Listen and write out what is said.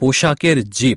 পোশাকের জিপ।